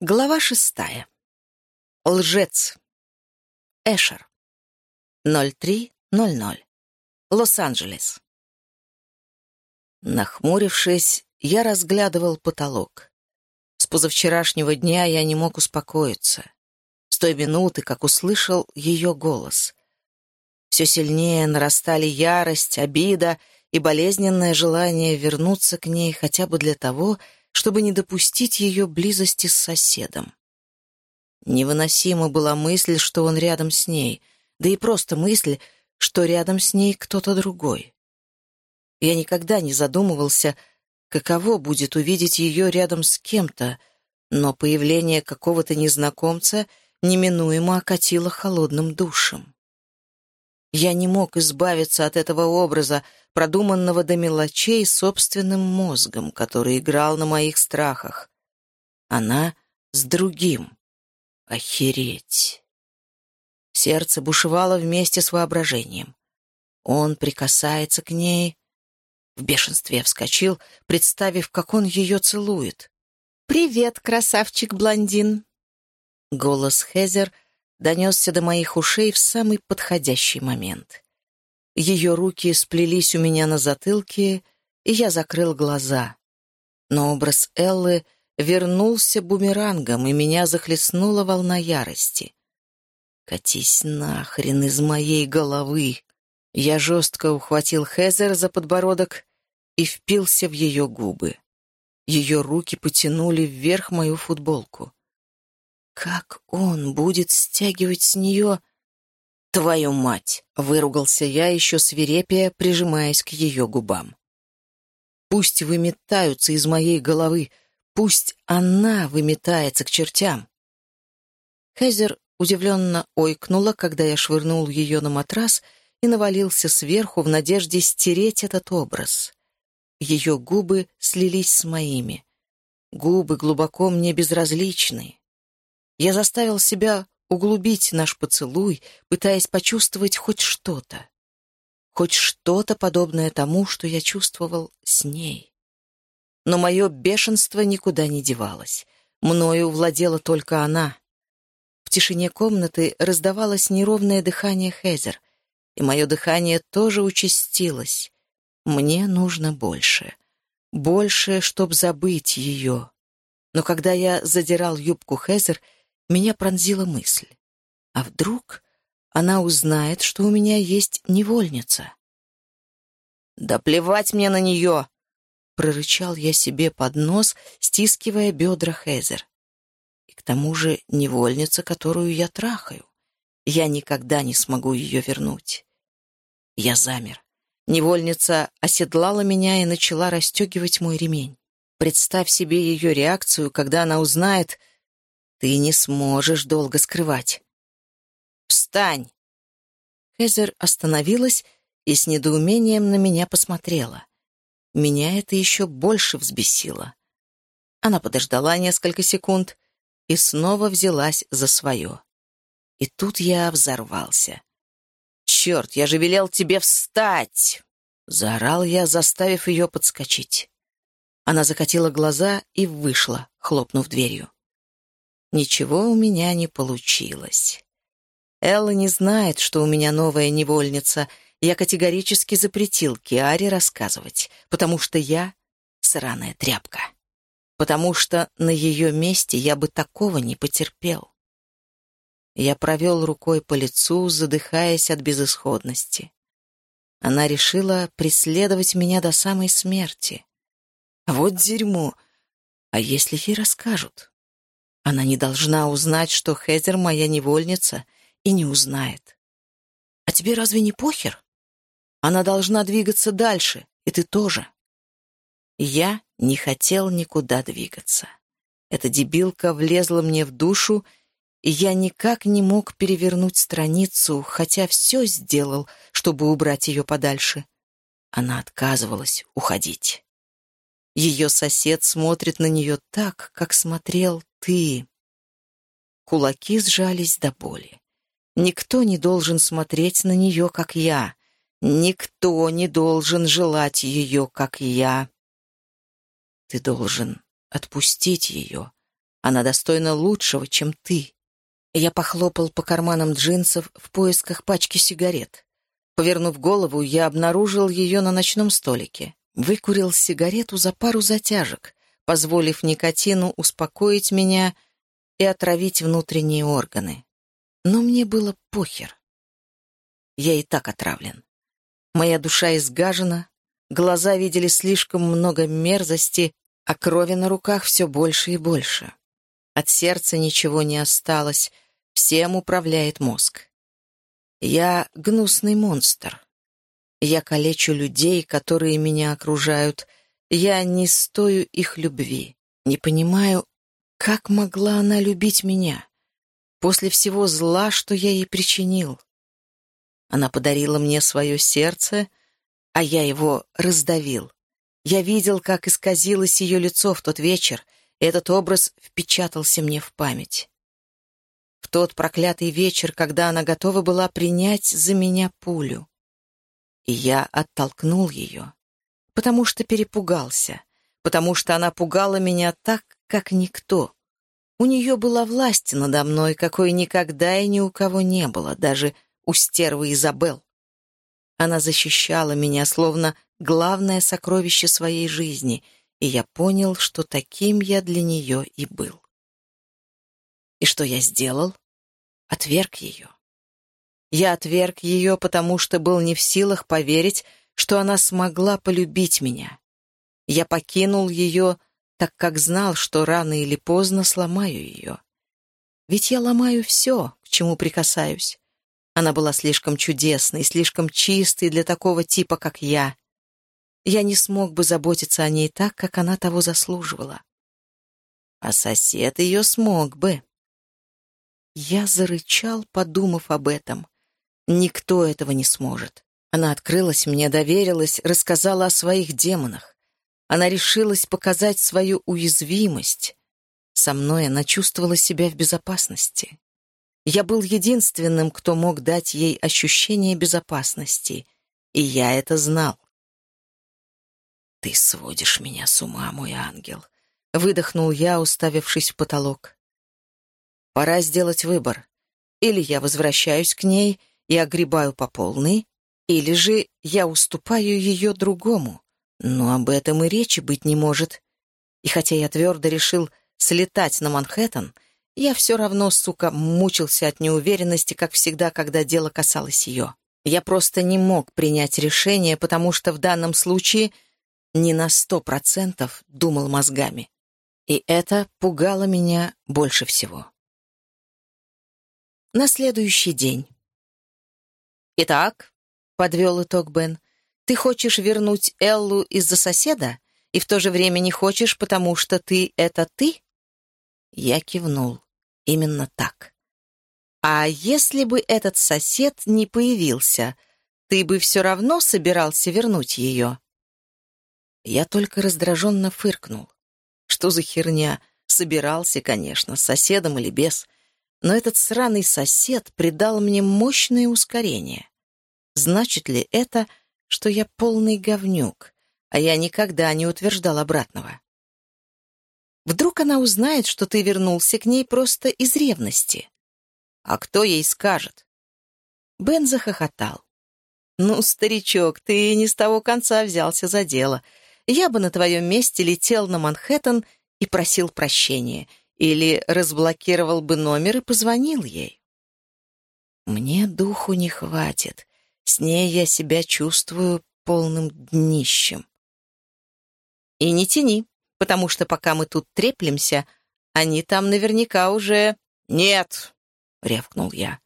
Глава шестая. Лжец. Эшер. 03.00. Лос-Анджелес. Нахмурившись, я разглядывал потолок. С позавчерашнего дня я не мог успокоиться. С той минуты, как услышал ее голос. Все сильнее нарастали ярость, обида и болезненное желание вернуться к ней хотя бы для того, чтобы не допустить ее близости с соседом. Невыносима была мысль, что он рядом с ней, да и просто мысль, что рядом с ней кто-то другой. Я никогда не задумывался, каково будет увидеть ее рядом с кем-то, но появление какого-то незнакомца неминуемо окатило холодным душем. Я не мог избавиться от этого образа, продуманного до мелочей собственным мозгом, который играл на моих страхах. Она с другим. Охереть. Сердце бушевало вместе с воображением. Он прикасается к ней. В бешенстве вскочил, представив, как он ее целует. «Привет, красавчик-блондин!» Голос Хезер донесся до моих ушей в самый подходящий момент. Ее руки сплелись у меня на затылке, и я закрыл глаза. Но образ Эллы вернулся бумерангом, и меня захлестнула волна ярости. «Катись нахрен из моей головы!» Я жестко ухватил Хезер за подбородок и впился в ее губы. Ее руки потянули вверх мою футболку. Как он будет стягивать с нее... «Твою мать!» — выругался я еще свирепее, прижимаясь к ее губам. «Пусть выметаются из моей головы, пусть она выметается к чертям!» Хезер удивленно ойкнула, когда я швырнул ее на матрас и навалился сверху в надежде стереть этот образ. Ее губы слились с моими. Губы глубоко мне безразличны. Я заставил себя углубить наш поцелуй, пытаясь почувствовать хоть что-то. Хоть что-то подобное тому, что я чувствовал с ней. Но мое бешенство никуда не девалось. Мною владела только она. В тишине комнаты раздавалось неровное дыхание Хезер, и мое дыхание тоже участилось. Мне нужно больше. Больше, чтобы забыть ее. Но когда я задирал юбку Хезер, меня пронзила мысль. А вдруг она узнает, что у меня есть невольница? «Да плевать мне на нее!» — прорычал я себе под нос, стискивая бедра Хезер. И к тому же невольница, которую я трахаю. Я никогда не смогу ее вернуть. Я замер. Невольница оседлала меня и начала расстегивать мой ремень. Представь себе ее реакцию, когда она узнает, ты не сможешь долго скрывать. Встань!» Хезер остановилась и с недоумением на меня посмотрела. Меня это еще больше взбесило. Она подождала несколько секунд и снова взялась за свое. И тут я взорвался. «Черт, я же велел тебе встать!» Заорал я, заставив ее подскочить. Она закатила глаза и вышла, хлопнув дверью. Ничего у меня не получилось. Элла не знает, что у меня новая невольница. Я категорически запретил Киаре рассказывать, потому что я сраная тряпка. Потому что на ее месте я бы такого не потерпел. Я провел рукой по лицу, задыхаясь от безысходности. Она решила преследовать меня до самой смерти. Вот дерьмо! А если ей расскажут? Она не должна узнать, что Хезер моя невольница, и не узнает. А тебе разве не похер? Она должна двигаться дальше, и ты тоже. Я не хотел никуда двигаться. Эта дебилка влезла мне в душу, и я никак не мог перевернуть страницу, хотя все сделал, чтобы убрать ее подальше. Она отказывалась уходить. Ее сосед смотрит на нее так, как смотрел ты. Кулаки сжались до боли. Никто не должен смотреть на нее, как я. Никто не должен желать ее, как я. Ты должен отпустить ее. Она достойна лучшего, чем ты. Я похлопал по карманам джинсов в поисках пачки сигарет. Повернув голову, я обнаружил ее на ночном столике. Выкурил сигарету за пару затяжек, позволив никотину успокоить меня и отравить внутренние органы. Но мне было похер. Я и так отравлен. Моя душа изгажена, глаза видели слишком много мерзости, а крови на руках все больше и больше. От сердца ничего не осталось, всем управляет мозг. Я гнусный монстр. Я калечу людей, которые меня окружают. Я не стою их любви. Не понимаю, как могла она любить меня после всего зла, что я ей причинил. Она подарила мне свое сердце, а я его раздавил. Я видел, как исказилось ее лицо в тот вечер, и этот образ впечатался мне в память. В тот проклятый вечер, когда она готова была принять за меня пулю. И я оттолкнул ее, потому что перепугался, потому что она пугала меня так, как никто. У нее была власть надо мной, какой никогда и ни у кого не было, даже у стервы Изабел. Она защищала меня, словно главное сокровище своей жизни, и я понял, что таким я для нее и был. И что я сделал? Отверг ее. Я отверг ее, потому что был не в силах поверить, что она смогла полюбить меня. Я покинул ее, так как знал, что рано или поздно сломаю ее. Ведь я ломаю все, к чему прикасаюсь. Она была слишком чудесной, слишком чистой для такого типа, как я. Я не смог бы заботиться о ней так, как она того заслуживала. А сосед ее смог бы. Я зарычал, подумав об этом. Никто этого не сможет. Она открылась мне, доверилась, рассказала о своих демонах. Она решилась показать свою уязвимость. Со мной она чувствовала себя в безопасности. Я был единственным, кто мог дать ей ощущение безопасности, и я это знал. «Ты сводишь меня с ума, мой ангел», — выдохнул я, уставившись в потолок. «Пора сделать выбор. Или я возвращаюсь к ней и огребаю по полной, или же я уступаю ее другому. Но об этом и речи быть не может. И хотя я твердо решил слетать на Манхэттен, я все равно, сука, мучился от неуверенности, как всегда, когда дело касалось ее. Я просто не мог принять решение, потому что в данном случае не на сто процентов думал мозгами. И это пугало меня больше всего. На следующий день. «Итак», — подвел итог Бен, — «ты хочешь вернуть Эллу из-за соседа и в то же время не хочешь, потому что ты — это ты?» Я кивнул. Именно так. А если бы этот сосед не появился, ты бы все равно собирался вернуть ее? Я только раздраженно фыркнул. Что за херня? Собирался, конечно, с соседом или без. Но этот сраный сосед придал мне мощное ускорение. Значит ли это, что я полный говнюк, а я никогда не утверждал обратного? Вдруг она узнает, что ты вернулся к ней просто из ревности. А кто ей скажет? Бен захохотал. «Ну, старичок, ты не с того конца взялся за дело. Я бы на твоем месте летел на Манхэттен и просил прощения. Или разблокировал бы номер и позвонил ей. Мне духу не хватит. С ней я себя чувствую полным днищем. И не тяни потому что пока мы тут треплемся, они там наверняка уже... «Нет!» — рявкнул я.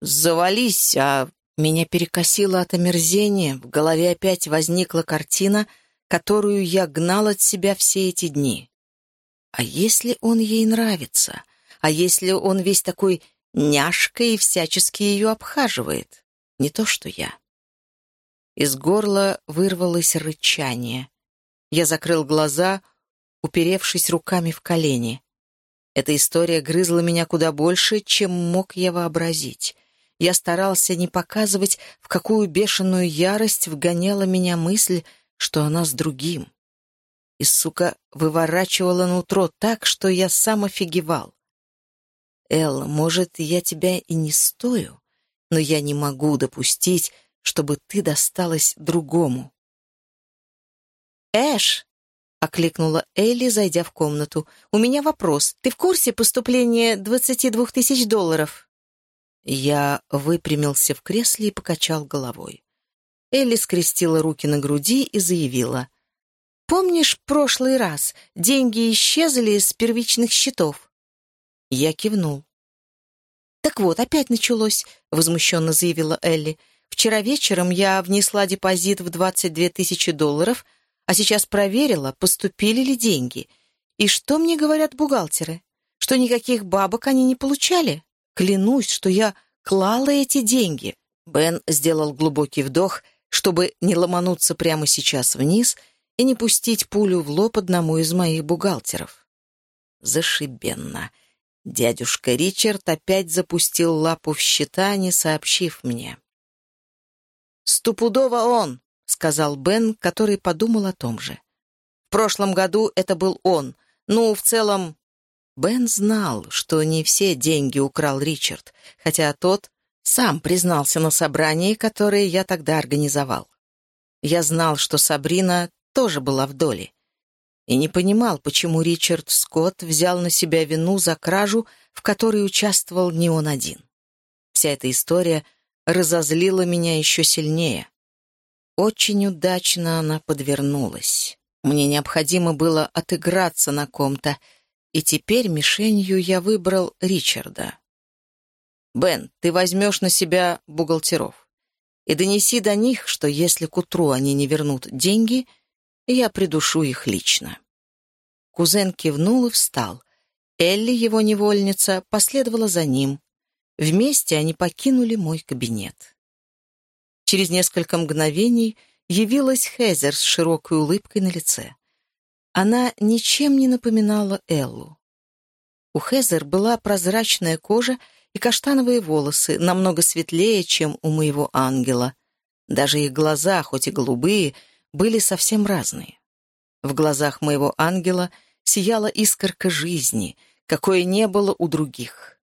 «Завались, а...» Меня перекосило от омерзения, в голове опять возникла картина, которую я гнал от себя все эти дни. А если он ей нравится? А если он весь такой няшка и всячески ее обхаживает? Не то что я. Из горла вырвалось рычание. Я закрыл глаза, уперевшись руками в колени. Эта история грызла меня куда больше, чем мог я вообразить. Я старался не показывать, в какую бешеную ярость вгоняла меня мысль, что она с другим. и, сука, выворачивала нутро так, что я сам офигевал. «Элла, может, я тебя и не стою, но я не могу допустить, чтобы ты досталась другому». «Эш!» — окликнула Элли, зайдя в комнату. «У меня вопрос. Ты в курсе поступления двадцати двух тысяч долларов?» Я выпрямился в кресле и покачал головой. Элли скрестила руки на груди и заявила. «Помнишь прошлый раз? Деньги исчезли с первичных счетов». Я кивнул. «Так вот, опять началось», — возмущенно заявила Элли. «Вчера вечером я внесла депозит в 22 тысячи долларов, а сейчас проверила, поступили ли деньги. И что мне говорят бухгалтеры? Что никаких бабок они не получали? Клянусь, что я клала эти деньги». Бен сделал глубокий вдох, чтобы не ломануться прямо сейчас вниз и не пустить пулю в лоб одному из моих бухгалтеров. Зашибенно. Дядюшка Ричард опять запустил лапу в счета, не сообщив мне. «Стопудово он!» — сказал Бен, который подумал о том же. «В прошлом году это был он. Ну, в целом...» Бен знал, что не все деньги украл Ричард, хотя тот сам признался на собрании, которое я тогда организовал. Я знал, что Сабрина тоже была в доле и не понимал, почему Ричард Скотт взял на себя вину за кражу, в которой участвовал не он один. Вся эта история разозлила меня еще сильнее. Очень удачно она подвернулась. Мне необходимо было отыграться на ком-то, и теперь мишенью я выбрал Ричарда. «Бен, ты возьмешь на себя бухгалтеров и донеси до них, что если к утру они не вернут деньги — я придушу их лично». Кузен кивнул и встал. Элли, его невольница, последовала за ним. Вместе они покинули мой кабинет. Через несколько мгновений явилась Хезер с широкой улыбкой на лице. Она ничем не напоминала Эллу. У Хезер была прозрачная кожа и каштановые волосы, намного светлее, чем у моего ангела. Даже их глаза, хоть и голубые, были совсем разные. В глазах моего ангела сияла искорка жизни, какое не было у других.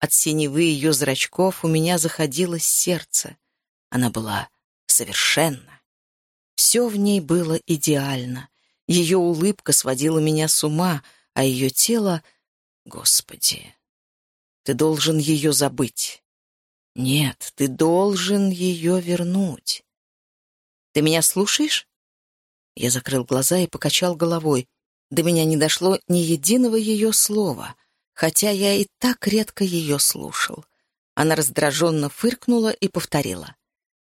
От синевы ее зрачков у меня заходилось сердце. Она была совершенна. Все в ней было идеально. Ее улыбка сводила меня с ума, а ее тело... Господи, ты должен ее забыть. Нет, ты должен ее вернуть. Ты меня слушаешь?» Я закрыл глаза и покачал головой. До меня не дошло ни единого ее слова, хотя я и так редко ее слушал. Она раздраженно фыркнула и повторила.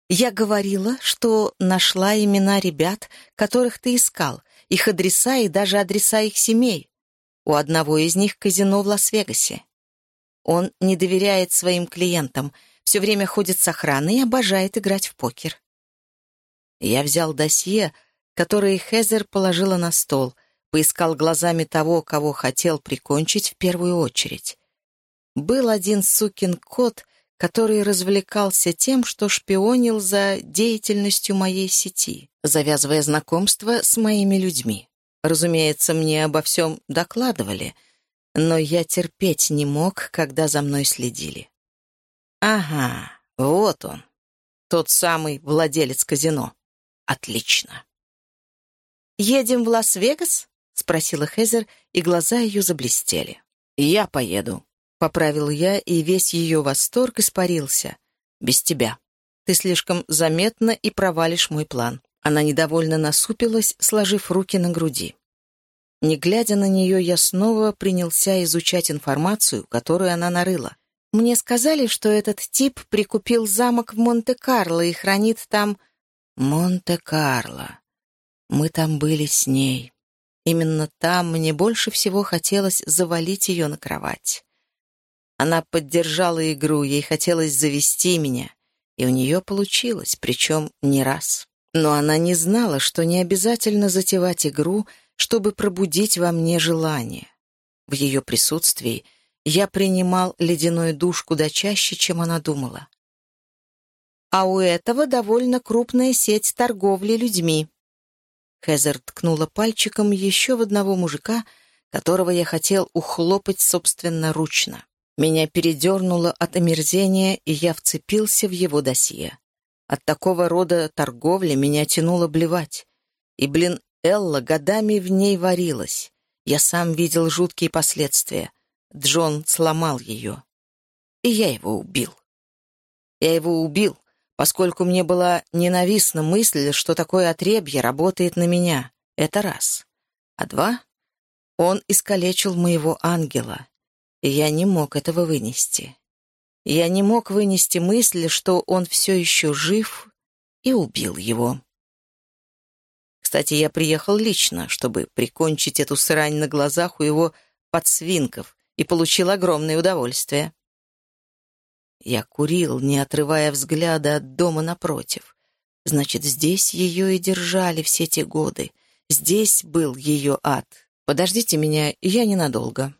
«Я говорила, что нашла имена ребят, которых ты искал, их адреса и даже адреса их семей. У одного из них казино в Лас-Вегасе. Он не доверяет своим клиентам, все время ходит с охраной и обожает играть в покер. Я взял досье, которое Хезер положила на стол, поискал глазами того, кого хотел прикончить в первую очередь. Был один сукин кот, который развлекался тем, что шпионил за деятельностью моей сети, завязывая знакомство с моими людьми. Разумеется, мне обо всем докладывали, но я терпеть не мог, когда за мной следили. Ага, вот он, тот самый владелец казино. Отлично. «Едем в Лас-Вегас?» — спросила Хезер, и глаза ее заблестели. «Я поеду», — поправил я, и весь ее восторг испарился. «Без тебя. Ты слишком заметно и провалишь мой план». Она недовольно насупилась, сложив руки на груди. Не глядя на нее, я снова принялся изучать информацию, которую она нарыла. Мне сказали, что этот тип прикупил замок в Монте-Карло и хранит там Монте-Карло. Мы там были с ней. Именно там мне больше всего хотелось завалить ее на кровать. Она поддержала игру, ей хотелось завести меня, и у нее получилось, причем не раз. Но она не знала, что не обязательно затевать игру, чтобы пробудить во мне желание. В ее присутствии я принимал ледяной душ куда чаще, чем она думала а у этого довольно крупная сеть торговли людьми. Хезер ткнула пальчиком еще в одного мужика, которого я хотел ухлопать собственноручно. Меня передернуло от омерзения, и я вцепился в его досье. От такого рода торговли меня тянуло блевать. И, блин, Элла годами в ней варилась. Я сам видел жуткие последствия. Джон сломал ее. И я его убил. Я его убил, поскольку мне была ненавистна мысль, что такое отребье работает на меня. Это раз. А два — он искалечил моего ангела, и я не мог этого вынести. Я не мог вынести мысли, что он все еще жив, и убил его. Кстати, я приехал лично, чтобы прикончить эту срань на глазах у его подсвинков, и получил огромное удовольствие. Я курил, не отрывая взгляда от дома напротив. Значит, здесь ее и держали все те годы. Здесь был ее ад. Подождите меня, я ненадолго.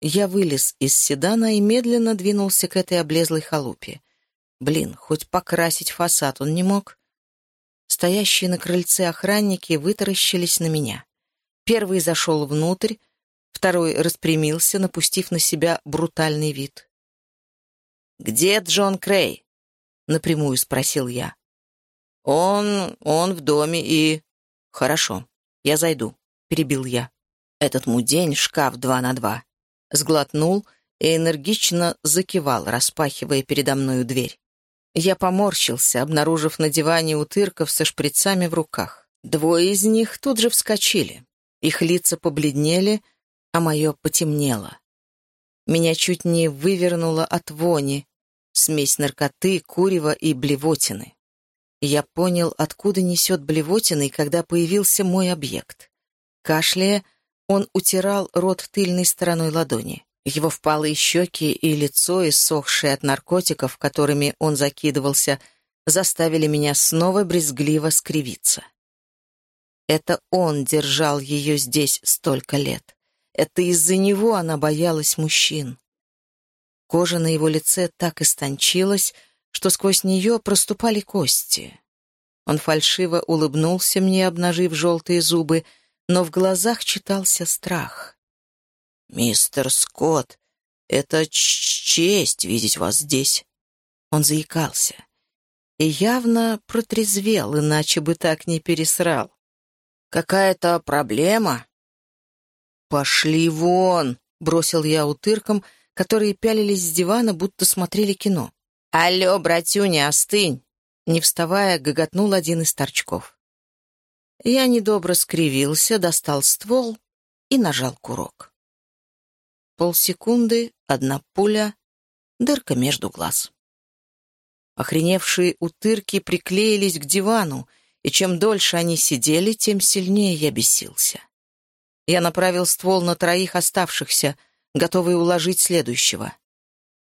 Я вылез из седана и медленно двинулся к этой облезлой халупе. Блин, хоть покрасить фасад он не мог. Стоящие на крыльце охранники вытаращились на меня. Первый зашел внутрь, второй распрямился, напустив на себя брутальный вид. «Где Джон Крей?» — напрямую спросил я. «Он... он в доме и...» «Хорошо, я зайду», — перебил я. «Этот мудень — шкаф два на два». Сглотнул и энергично закивал, распахивая передо мною дверь. Я поморщился, обнаружив на диване утырков со шприцами в руках. Двое из них тут же вскочили. Их лица побледнели, а мое потемнело. Меня чуть не вывернуло от вони, смесь наркоты, курева и блевотины. Я понял, откуда несет блевотиной, когда появился мой объект. Кашляя, он утирал рот тыльной стороной ладони. Его впалые щеки и лицо, иссохшие от наркотиков, которыми он закидывался, заставили меня снова брезгливо скривиться. Это он держал ее здесь столько лет. Это из-за него она боялась мужчин. Кожа на его лице так истончилась, что сквозь нее проступали кости. Он фальшиво улыбнулся мне, обнажив желтые зубы, но в глазах читался страх. «Мистер Скотт, это честь видеть вас здесь». Он заикался. И явно протрезвел, иначе бы так не пересрал. «Какая-то проблема?» «Пошли вон!» — бросил я утыркам, которые пялились с дивана, будто смотрели кино. «Алло, братюня, остынь!» Не вставая, гоготнул один из торчков. Я недобро скривился, достал ствол и нажал курок. Полсекунды, одна пуля, дырка между глаз. Охреневшие утырки приклеились к дивану, и чем дольше они сидели, тем сильнее я бесился. Я направил ствол на троих оставшихся, готовый уложить следующего.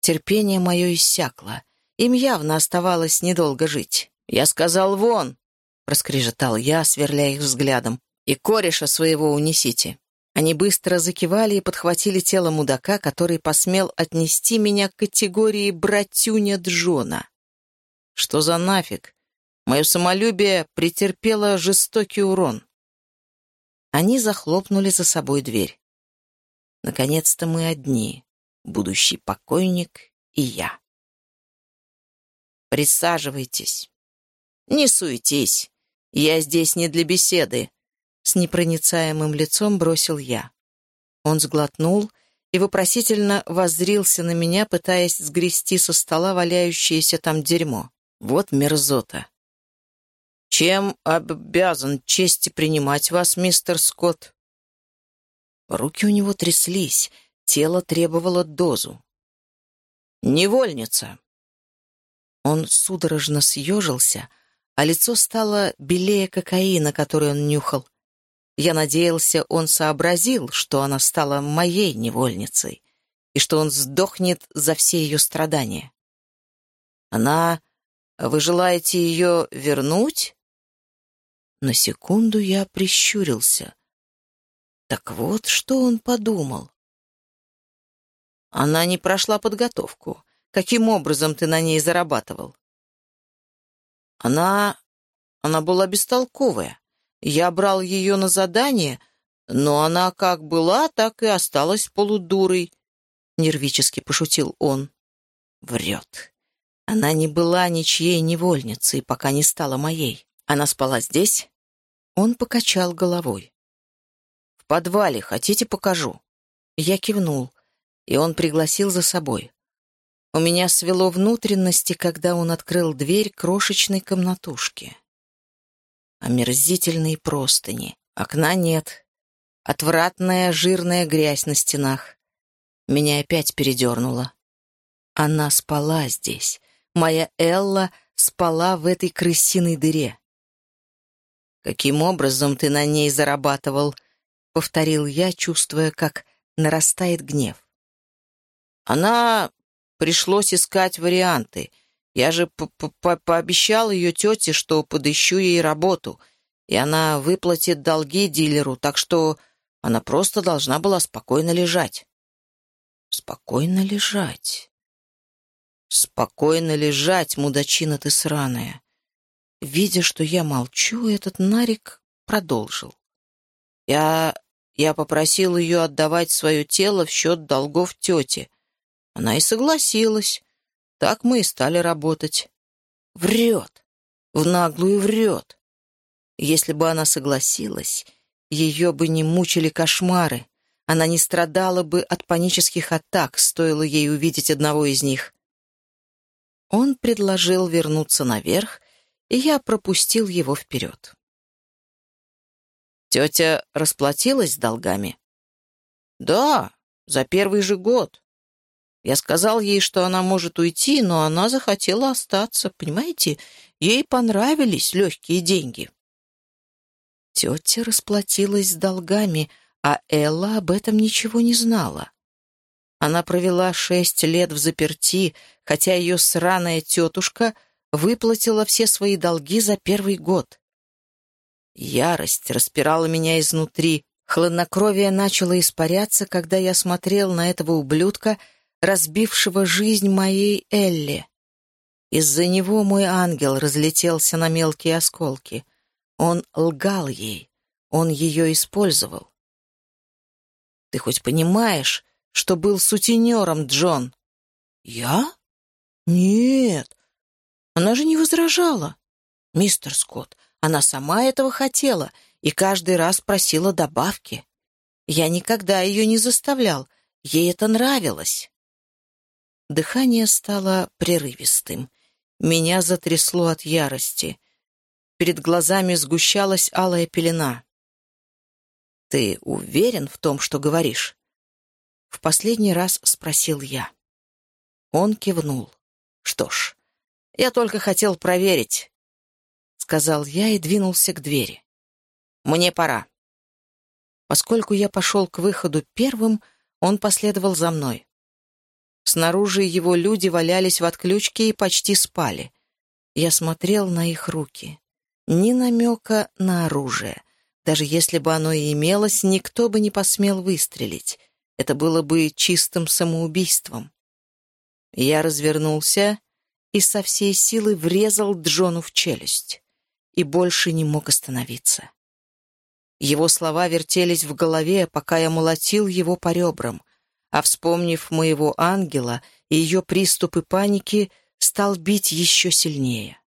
Терпение мое иссякло. Им явно оставалось недолго жить. «Я сказал, вон!» — проскрежетал я, сверляя их взглядом. «И кореша своего унесите». Они быстро закивали и подхватили тело мудака, который посмел отнести меня к категории «братюня Джона». Что за нафиг? Мое самолюбие претерпело жестокий урон. Они захлопнули за собой дверь. Наконец-то мы одни, будущий покойник и я. Присаживайтесь. Не суетись. Я здесь не для беседы. С непроницаемым лицом бросил я. Он сглотнул и вопросительно воззрился на меня, пытаясь сгрести со стола валяющееся там дерьмо. Вот мерзота. «Чем обязан чести принимать вас, мистер Скотт?» Руки у него тряслись, тело требовало дозу. «Невольница!» Он судорожно съежился, а лицо стало белее кокаина, который он нюхал. Я надеялся, он сообразил, что она стала моей невольницей и что он сдохнет за все ее страдания. «Она... Вы желаете ее вернуть?» На секунду я прищурился. Так вот, что он подумал. Она не прошла подготовку. Каким образом ты на ней зарабатывал? Она... она была бестолковая. Я брал ее на задание, но она как была, так и осталась полудурой», — нервически пошутил он. Врет. Она не была ничьей невольницей, пока не стала моей. Она спала здесь? Он покачал головой. «В подвале. Хотите, покажу?» Я кивнул, и он пригласил за собой. У меня свело внутренности, когда он открыл дверь крошечной комнатушки. Омерзительные простыни. Окна нет. Отвратная жирная грязь на стенах. Меня опять передернуло. Она спала здесь. Моя Элла спала в этой крысиной дыре. «Каким образом ты на ней зарабатывал?» — повторил я, чувствуя, как нарастает гнев. «Она Пришлось искать варианты. Я же п -п пообещал ее тете, что подыщу ей работу, и она выплатит долги дилеру, так что она просто должна была спокойно лежать. Спокойно лежать. Спокойно лежать, мудачина ты сраная. Видя, что я молчу, этот Нарик продолжил. Я... я попросил ее отдавать свое тело в счет долгов тете. Она и согласилась. Так мы и стали работать. Врет. В наглую врет. Если бы она согласилась, ее бы не мучили кошмары. Она не страдала бы от панических атак, стоило ей увидеть одного из них. Он предложил вернуться наверх, и я пропустил его вперед. Тетя расплатилась с долгами? Да, за первый же год. Я сказал ей, что она может уйти, но она захотела остаться, понимаете? Ей понравились легкие деньги. Тетя расплатилась с долгами, а Элла об этом ничего не знала. Она провела шесть лет в заперти, хотя ее сраная тетушка выплатила все свои долги за первый год. Ярость распирала меня изнутри, хладнокровие начало испаряться, когда я смотрел на этого ублюдка — разбившего жизнь моей Элли. Из-за него мой ангел разлетелся на мелкие осколки. Он лгал ей, он ее использовал. Ты хоть понимаешь, что был сутенером, Джон? Я? Нет. Она же не возражала. Мистер Скотт, она сама этого хотела и каждый раз просила добавки. Я никогда ее не заставлял, ей это нравилось. Дыхание стало прерывистым. Меня затрясло от ярости. Перед глазами сгущалась алая пелена. «Ты уверен в том, что говоришь?» В последний раз спросил я. Он кивнул. «Что ж, я только хотел проверить», — сказал я и двинулся к двери. «Мне пора». Поскольку я пошел к выходу первым, он последовал за мной. Снаружи его люди валялись в отключке и почти спали. Я смотрел на их руки. Ни намека на оружие. Даже если бы оно и имелось, никто бы не посмел выстрелить. Это было бы чистым самоубийством. Я развернулся и со всей силы врезал Джону в челюсть. И больше не мог остановиться. Его слова вертелись в голове, пока я молотил его по ребрам а, вспомнив моего ангела и ее приступы паники, стал бить еще сильнее.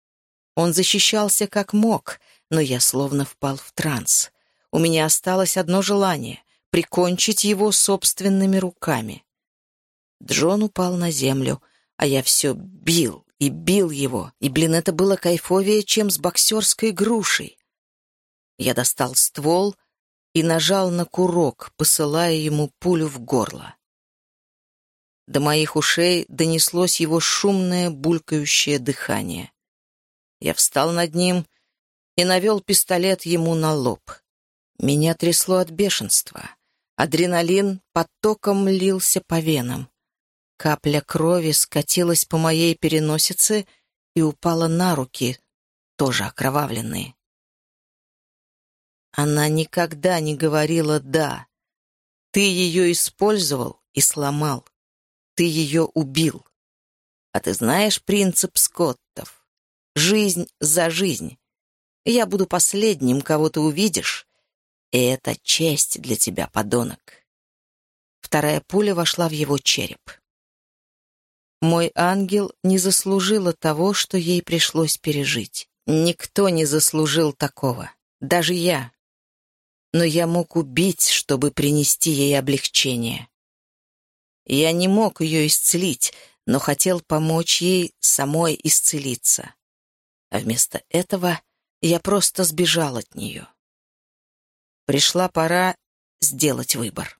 Он защищался как мог, но я словно впал в транс. У меня осталось одно желание — прикончить его собственными руками. Джон упал на землю, а я все бил и бил его, и, блин, это было кайфовее, чем с боксерской грушей. Я достал ствол и нажал на курок, посылая ему пулю в горло. До моих ушей донеслось его шумное, булькающее дыхание. Я встал над ним и навел пистолет ему на лоб. Меня трясло от бешенства. Адреналин потоком лился по венам. Капля крови скатилась по моей переносице и упала на руки, тоже окровавленные. Она никогда не говорила «да». Ты ее использовал и сломал ты ее убил. А ты знаешь принцип Скоттов? Жизнь за жизнь. Я буду последним, кого ты увидишь, и это честь для тебя, подонок. Вторая пуля вошла в его череп. Мой ангел не заслужила того, что ей пришлось пережить. Никто не заслужил такого, даже я. Но я мог убить, чтобы принести ей облегчение. Я не мог ее исцелить, но хотел помочь ей самой исцелиться. А вместо этого я просто сбежал от нее. Пришла пора сделать выбор.